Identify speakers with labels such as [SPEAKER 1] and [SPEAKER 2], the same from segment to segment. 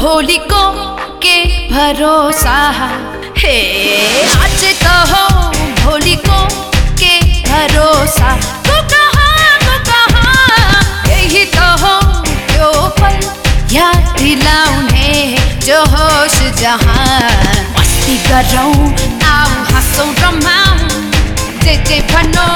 [SPEAKER 1] भोलिको के भरोसा। हे आज त हो भोलिको के भरोसा। तू कहाँ तू कहाँ यही त हो त्यो पल याद दिलाउने जो होस् जहाँ। मस्ती गरौँ आऊ हाँसौँ रमाऊँ जे जे भनो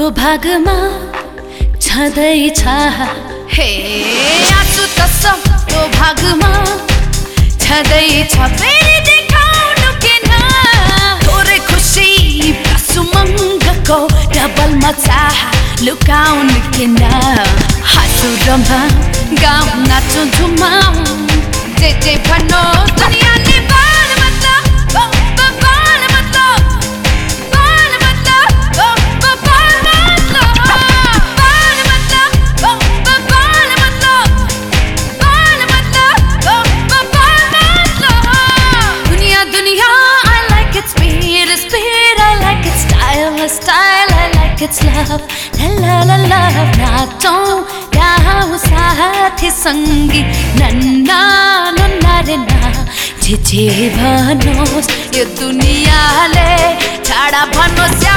[SPEAKER 1] सबको भागमा छँदैछ हे आँसु त सबको भागमा छँदैछ फेरि देखाउनु किन? थोरै खुसी सुमङ्गको डबल मजा लुकाउनु किन? हाँसु रमा गाउँ नाचौँ झुमाउँ जे जे भन्नु दुनियाँले बाल Its love. La la la la नाचौँ गाउँ साथी सङ्गी नन्ना नन्ना रे ना जे जे भनोस् यो दुनियाँले छाडा भनोस् या